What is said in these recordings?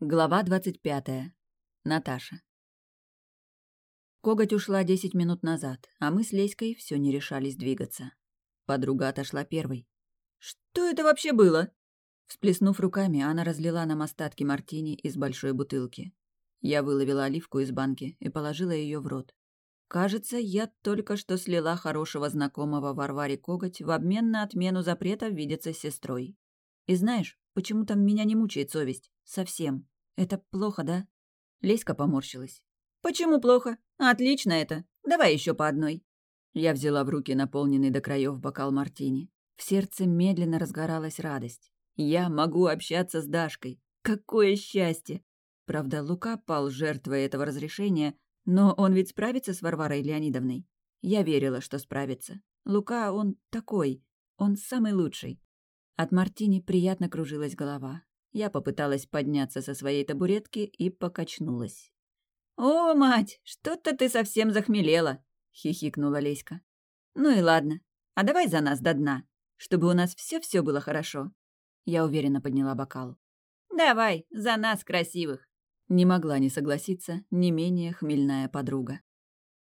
Глава двадцать пятая. Наташа. Коготь ушла десять минут назад, а мы с Леськой все не решались двигаться. Подруга отошла первой. «Что это вообще было?» Всплеснув руками, она разлила нам остатки мартини из большой бутылки. Я выловила оливку из банки и положила ее в рот. Кажется, я только что слила хорошего знакомого Варваре коготь в обмен на отмену запрета видеться с сестрой. И знаешь, почему-то меня не мучает совесть. Совсем. Это плохо, да? Леська поморщилась. Почему плохо? Отлично это. Давай еще по одной. Я взяла в руки наполненный до краев бокал мартини. В сердце медленно разгоралась радость. Я могу общаться с Дашкой. Какое счастье! Правда, Лука пал жертвой этого разрешения, но он ведь справится с Варварой Леонидовной. Я верила, что справится. Лука, он такой. Он самый лучший. От Мартини приятно кружилась голова. Я попыталась подняться со своей табуретки и покачнулась. «О, мать, что-то ты совсем захмелела!» — хихикнула Леська. «Ну и ладно. А давай за нас до дна, чтобы у нас все-все было хорошо». Я уверенно подняла бокал. «Давай, за нас, красивых!» Не могла не согласиться не менее хмельная подруга.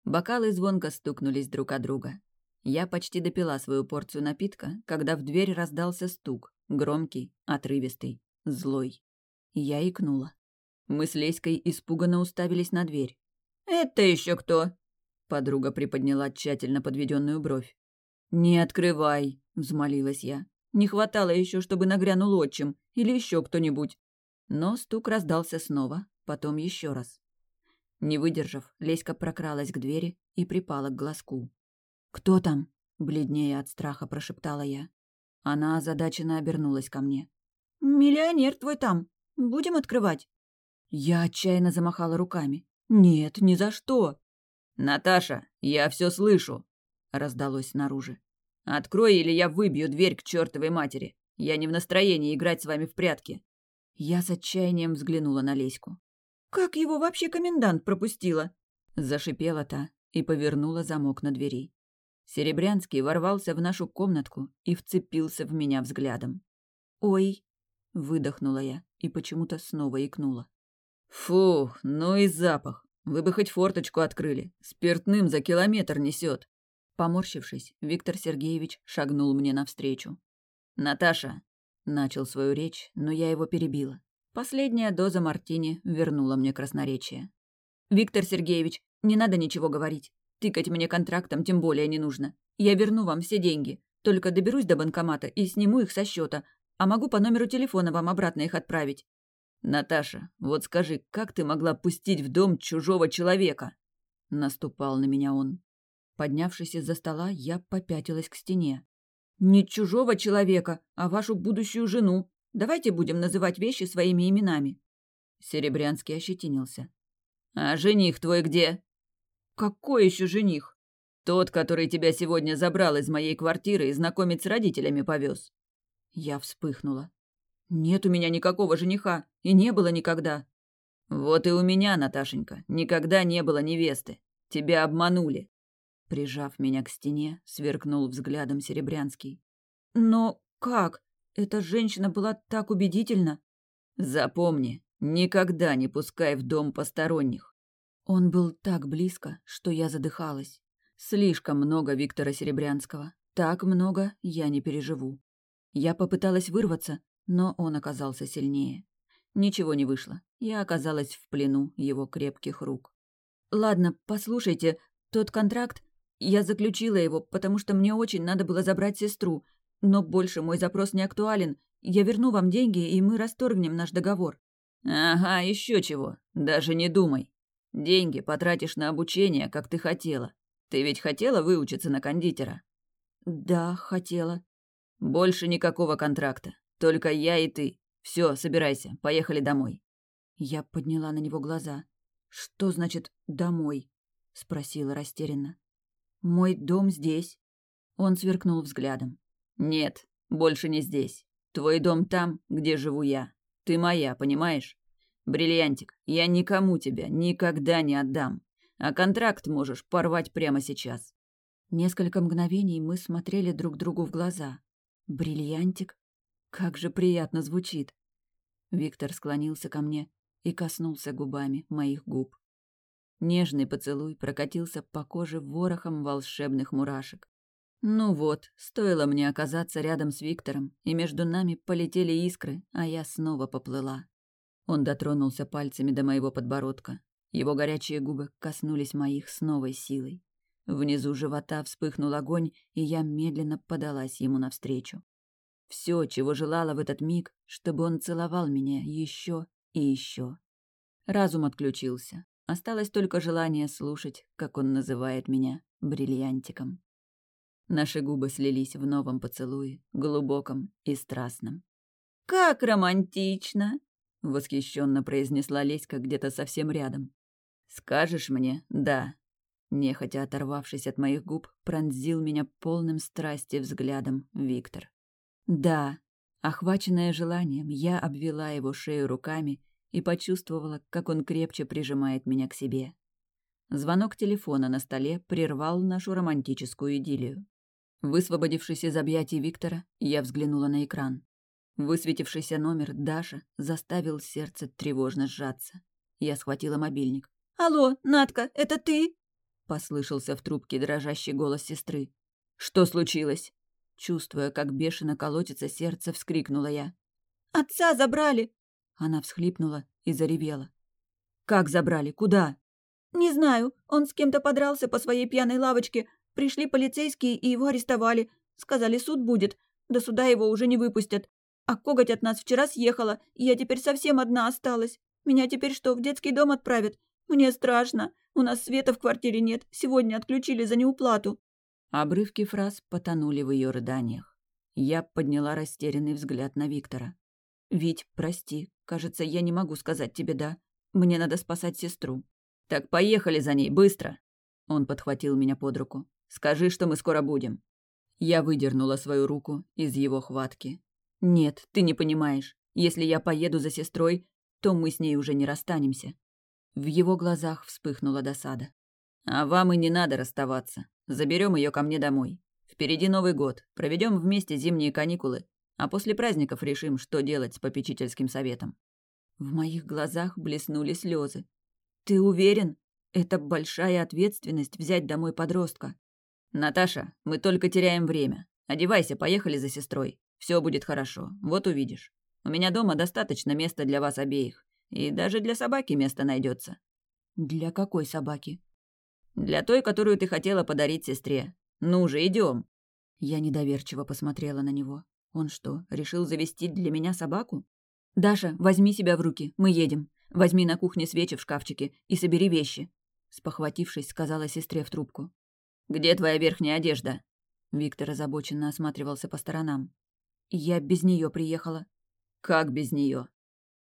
Бокалы звонко стукнулись друг о друга. Я почти допила свою порцию напитка, когда в дверь раздался стук, громкий, отрывистый злой. Я икнула. Мы с Леськой испуганно уставились на дверь. «Это еще кто?» Подруга приподняла тщательно подведенную бровь. «Не открывай!» — взмолилась я. «Не хватало еще, чтобы нагрянул отчим или еще кто-нибудь». Но стук раздался снова, потом еще раз. Не выдержав, Леська прокралась к двери и припала к глазку. «Кто там?» — бледнее от страха прошептала я. Она озадаченно обернулась ко мне. «Миллионер твой там. Будем открывать?» Я отчаянно замахала руками. «Нет, ни за что!» «Наташа, я все слышу!» — раздалось снаружи. «Открой, или я выбью дверь к чертовой матери. Я не в настроении играть с вами в прятки». Я с отчаянием взглянула на Леську. «Как его вообще комендант пропустила?» Зашипела та и повернула замок на двери. Серебрянский ворвался в нашу комнатку и вцепился в меня взглядом. «Ой!» Выдохнула я и почему-то снова икнула. Фух, ну и запах. Вы бы хоть форточку открыли. Спиртным за километр несет. Поморщившись, Виктор Сергеевич шагнул мне навстречу. «Наташа!» — начал свою речь, но я его перебила. Последняя доза мартини вернула мне красноречие. «Виктор Сергеевич, не надо ничего говорить. Тыкать мне контрактом тем более не нужно. Я верну вам все деньги. Только доберусь до банкомата и сниму их со счета, а могу по номеру телефона вам обратно их отправить». «Наташа, вот скажи, как ты могла пустить в дом чужого человека?» Наступал на меня он. Поднявшись из-за стола, я попятилась к стене. «Не чужого человека, а вашу будущую жену. Давайте будем называть вещи своими именами». Серебрянский ощетинился. «А жених твой где?» «Какой еще жених?» «Тот, который тебя сегодня забрал из моей квартиры и знакомить с родителями повез. Я вспыхнула. «Нет у меня никакого жениха, и не было никогда». «Вот и у меня, Наташенька, никогда не было невесты. Тебя обманули». Прижав меня к стене, сверкнул взглядом Серебрянский. «Но как? Эта женщина была так убедительна». «Запомни, никогда не пускай в дом посторонних». Он был так близко, что я задыхалась. Слишком много Виктора Серебрянского. Так много я не переживу. Я попыталась вырваться, но он оказался сильнее. Ничего не вышло. Я оказалась в плену его крепких рук. «Ладно, послушайте, тот контракт... Я заключила его, потому что мне очень надо было забрать сестру. Но больше мой запрос не актуален. Я верну вам деньги, и мы расторгнем наш договор». «Ага, еще чего. Даже не думай. Деньги потратишь на обучение, как ты хотела. Ты ведь хотела выучиться на кондитера?» «Да, хотела», больше никакого контракта. Только я и ты. Все, собирайся, поехали домой. Я подняла на него глаза. Что значит «домой»? Спросила растерянно. Мой дом здесь? Он сверкнул взглядом. Нет, больше не здесь. Твой дом там, где живу я. Ты моя, понимаешь? Бриллиантик, я никому тебя никогда не отдам. А контракт можешь порвать прямо сейчас. Несколько мгновений мы смотрели друг другу в глаза. Бриллиантик? Как же приятно звучит. Виктор склонился ко мне и коснулся губами моих губ. Нежный поцелуй прокатился по коже ворохом волшебных мурашек. Ну вот, стоило мне оказаться рядом с Виктором, и между нами полетели искры, а я снова поплыла. Он дотронулся пальцами до моего подбородка. Его горячие губы коснулись моих с новой силой. Внизу живота вспыхнул огонь, и я медленно подалась ему навстречу. Все, чего желала в этот миг, чтобы он целовал меня еще и еще. Разум отключился. Осталось только желание слушать, как он называет меня бриллиантиком. Наши губы слились в новом поцелуе, глубоком и страстном. «Как романтично!» — восхищенно произнесла Леська где-то совсем рядом. «Скажешь мне «да», Нехотя оторвавшись от моих губ, пронзил меня полным страсти взглядом Виктор. «Да». Охваченная желанием, я обвела его шею руками и почувствовала, как он крепче прижимает меня к себе. Звонок телефона на столе прервал нашу романтическую идиллию. Высвободившись из объятий Виктора, я взглянула на экран. Высветившийся номер Даша заставил сердце тревожно сжаться. Я схватила мобильник. «Алло, Натка, это ты?» Послышался в трубке дрожащий голос сестры. «Что случилось?» Чувствуя, как бешено колотится сердце, вскрикнула я. «Отца забрали!» Она всхлипнула и заревела. «Как забрали? Куда?» «Не знаю. Он с кем-то подрался по своей пьяной лавочке. Пришли полицейские и его арестовали. Сказали, суд будет. До суда его уже не выпустят. А коготь от нас вчера съехала, и я теперь совсем одна осталась. Меня теперь что, в детский дом отправят? Мне страшно. У нас света в квартире нет. Сегодня отключили за неуплату». Обрывки фраз потонули в ее рыданиях. Я подняла растерянный взгляд на Виктора. «Вить, прости. Кажется, я не могу сказать тебе «да». Мне надо спасать сестру». «Так поехали за ней, быстро!» Он подхватил меня под руку. «Скажи, что мы скоро будем». Я выдернула свою руку из его хватки. «Нет, ты не понимаешь. Если я поеду за сестрой, то мы с ней уже не расстанемся. В его глазах вспыхнула досада. «А вам и не надо расставаться. Заберем ее ко мне домой. Впереди Новый год. Проведем вместе зимние каникулы. А после праздников решим, что делать с попечительским советом». В моих глазах блеснули слезы. «Ты уверен? Это большая ответственность взять домой подростка». «Наташа, мы только теряем время. Одевайся, поехали за сестрой. Все будет хорошо. Вот увидишь. У меня дома достаточно места для вас обеих. И даже для собаки место найдется. Для какой собаки? Для той, которую ты хотела подарить сестре. Ну же, идем. Я недоверчиво посмотрела на него. Он что, решил завести для меня собаку? Даша, возьми себя в руки, мы едем. Возьми на кухне свечи в шкафчике и собери вещи. Спохватившись, сказала сестре в трубку. «Где твоя верхняя одежда?» Виктор озабоченно осматривался по сторонам. «Я без нее приехала». «Как без нее?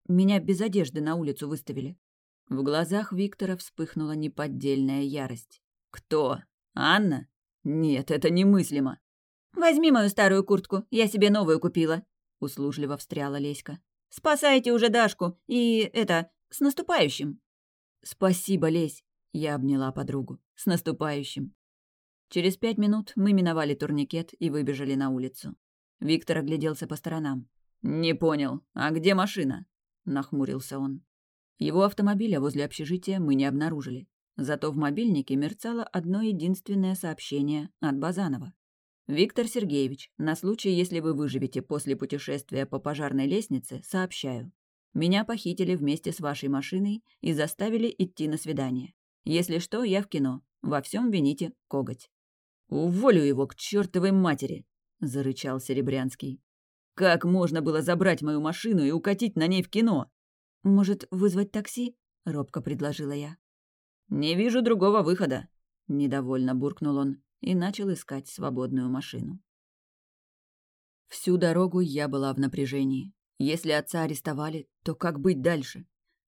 Меня без одежды на улицу выставили. В глазах Виктора вспыхнула неподдельная ярость. «Кто? Анна? Нет, это немыслимо!» «Возьми мою старую куртку, я себе новую купила», — услужливо встряла Леська. «Спасайте уже Дашку и, это, с наступающим!» «Спасибо, Лесь!» — я обняла подругу. «С наступающим!» Через пять минут мы миновали турникет и выбежали на улицу. Виктор огляделся по сторонам. «Не понял, а где машина?» — нахмурился он. Его автомобиля возле общежития мы не обнаружили. Зато в мобильнике мерцало одно единственное сообщение от Базанова. «Виктор Сергеевич, на случай, если вы выживете после путешествия по пожарной лестнице, сообщаю. Меня похитили вместе с вашей машиной и заставили идти на свидание. Если что, я в кино. Во всем вините коготь». «Уволю его к чертовой матери!» — зарычал Серебрянский. Как можно было забрать мою машину и укатить на ней в кино? Может, вызвать такси? робко предложила я. Не вижу другого выхода, недовольно буркнул он и начал искать свободную машину. Всю дорогу я была в напряжении. Если отца арестовали, то как быть дальше?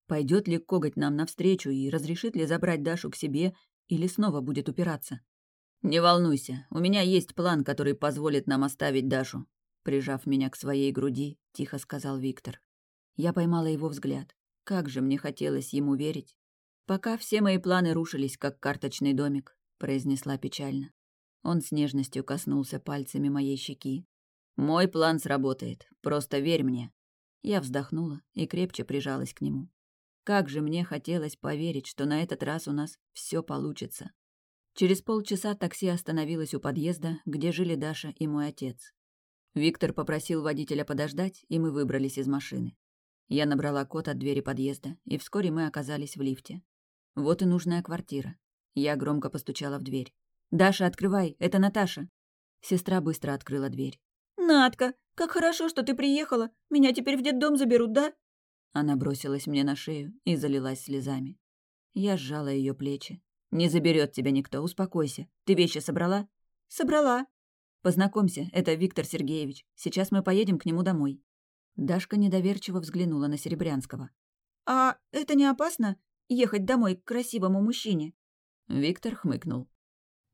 Пойдет ли коготь нам навстречу и разрешит ли забрать Дашу к себе или снова будет упираться? Не волнуйся, у меня есть план, который позволит нам оставить Дашу. Прижав меня к своей груди, тихо сказал Виктор. Я поймала его взгляд. Как же мне хотелось ему верить. Пока все мои планы рушились, как карточный домик, произнесла печально. Он с нежностью коснулся пальцами моей щеки. Мой план сработает, просто верь мне. Я вздохнула и крепче прижалась к нему. Как же мне хотелось поверить, что на этот раз у нас все получится. Через полчаса такси остановилось у подъезда, где жили Даша и мой отец. Виктор попросил водителя подождать, и мы выбрались из машины. Я набрала код от двери подъезда, и вскоре мы оказались в лифте. Вот и нужная квартира. Я громко постучала в дверь. «Даша, открывай, это Наташа!» Сестра быстро открыла дверь. «Натка, как хорошо, что ты приехала. Меня теперь в детдом заберут, да?» Она бросилась мне на шею и залилась слезами. Я сжала ее плечи. «Не заберет тебя никто, успокойся. Ты вещи собрала?» «Собрала». «Познакомься, это Виктор Сергеевич. Сейчас мы поедем к нему домой». Дашка недоверчиво взглянула на Серебрянского. «А это не опасно? Ехать домой к красивому мужчине?» Виктор хмыкнул.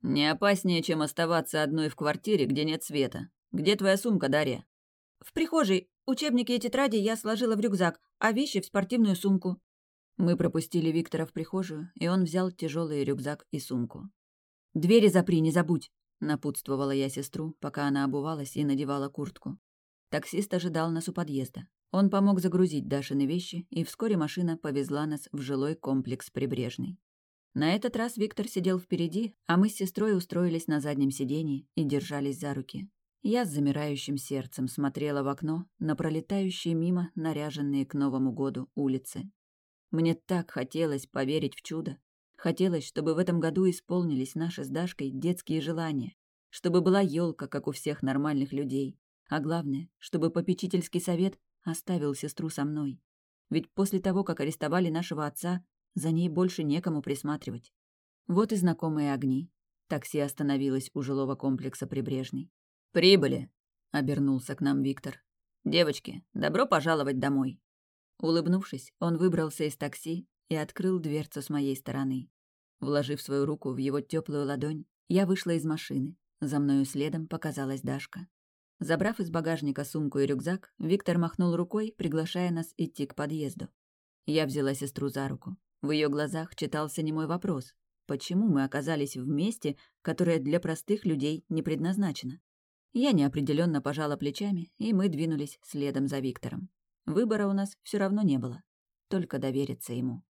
«Не опаснее, чем оставаться одной в квартире, где нет света. Где твоя сумка, Дарья?» «В прихожей. Учебники и тетради я сложила в рюкзак, а вещи в спортивную сумку». Мы пропустили Виктора в прихожую, и он взял тяжелый рюкзак и сумку. «Двери запри, не забудь!» — напутствовала я сестру, пока она обувалась и надевала куртку. Таксист ожидал нас у подъезда. Он помог загрузить Дашины вещи, и вскоре машина повезла нас в жилой комплекс «Прибрежный». На этот раз Виктор сидел впереди, а мы с сестрой устроились на заднем сидении и держались за руки. Я с замирающим сердцем смотрела в окно на пролетающие мимо наряженные к Новому году улицы. Мне так хотелось поверить в чудо. Хотелось, чтобы в этом году исполнились наши с Дашкой детские желания, чтобы была елка, как у всех нормальных людей, а главное, чтобы попечительский совет оставил сестру со мной. Ведь после того, как арестовали нашего отца, за ней больше некому присматривать. Вот и знакомые огни. Такси остановилось у жилого комплекса «Прибрежный». «Прибыли!» — обернулся к нам Виктор. «Девочки, добро пожаловать домой!» Улыбнувшись, он выбрался из такси и открыл дверцу с моей стороны. Вложив свою руку в его теплую ладонь, я вышла из машины. За мною следом показалась Дашка. Забрав из багажника сумку и рюкзак, Виктор махнул рукой, приглашая нас идти к подъезду. Я взяла сестру за руку. В ее глазах читался немой вопрос. Почему мы оказались в месте, которое для простых людей не предназначено? Я неопределенно пожала плечами, и мы двинулись следом за Виктором. Выбора у нас все равно не было. Только довериться ему.